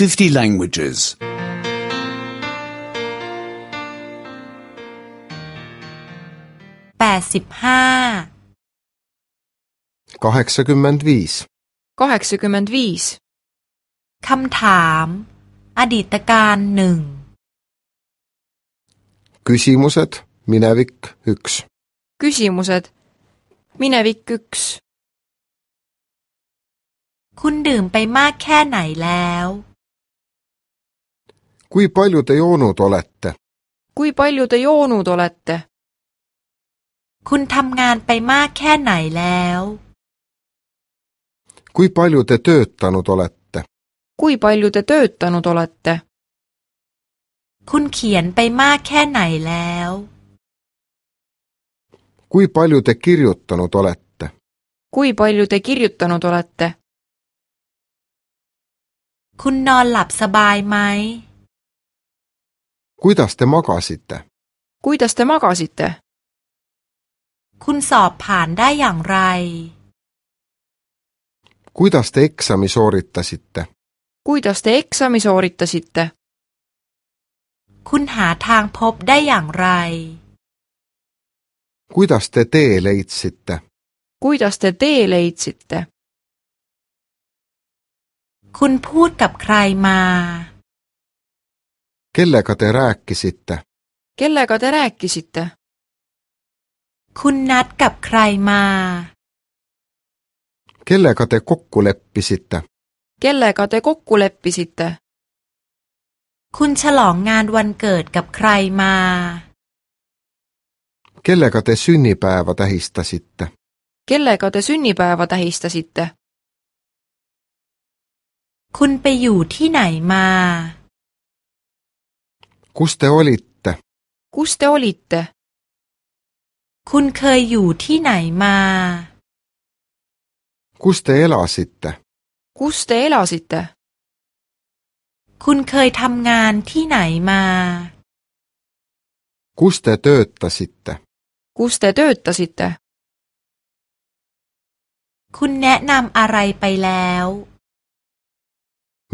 50 languages. 85 85 85คำถาม อดีตการหนึ่งคุชิมุสต์มินาวิกฮุกส์คุชิมุสต์มินาวิกฮุกส์คุณดื่มไปมากแค่ไหนแล้ว kui palju te joonud olete? kui palju te joonud olete? คุณทำงานไปมากแค่ไหนแล้ว kui palju te töötanud olete? kui palju te töötanud olete? คุณเขียนไปมากแค่ไหนแล้ว kui palju te kirjutanud olete? kui palju te kirjutanud olete? คุณนอนหลับสบายไหม kuidas te magasite? kuidas te magasite? คุณสอบผ่านได้อย่างไร kuidas te eksami sooritasite? kuidas te eksami sooritasite? คุณหาทางพบได้อย่างไร kuidas te tee leidsite? kuidas te tee leidsite? คุณพูดกับใครมา kellega te rääkisite kellega te rääkisite คุณนัดกับใครมา kellega te kokku leppisite kellega te kokku leppisite คุณฉลองงานวันเกิดกับใครมา kellega te sünnipäeva tähistasite kellega te sünnipäeva tähistasite คุณไปอยู่ที่ไหนมา Kus te olitte? Kus te olitte? คุณเคยอยู่ที่ไหนมา Kus te elasitte? Kus te elasitte? คุณเคยทำงานที่ไหนมา Kus te töötasitte? Kus te töötasitte? คุณแนะนำอะไรไปแล้ว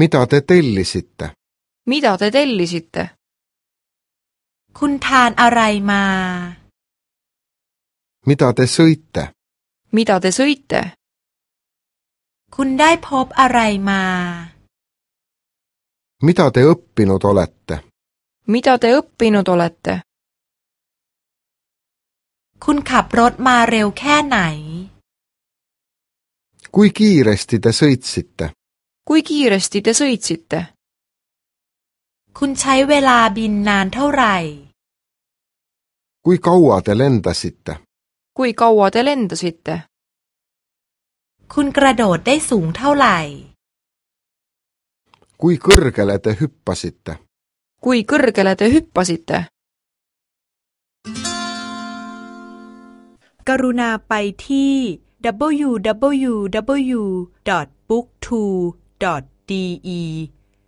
Mitä te tellisitte? Mitä te tellisitte? คุณทานอะไรมา มิตาเตซุยเต มิตาเตซุยเต คุณได้พบอะไรมา มิตาเตอุปปินุตอลเตมิตาเตอุปปินุตอลเตคุณขับรถมาเร็วแค่ไหนคุยกี่เรสติเตซุยซิตเตคุยกี่เรสติเตซุยซิตเตคุณใช้เวลาบินนานเท่าไหร่คุยกาวาเตเลนตาสิตเตคุยกาวาเตเลนตาสิตเตคุณกระโดดได้สูงเท่าไหร่คุยกรกเลตฮุปปาสิตเตคุยกรกเลตฮุปปาสิตเตกรุณาไปที่ w w w b o o k t o d e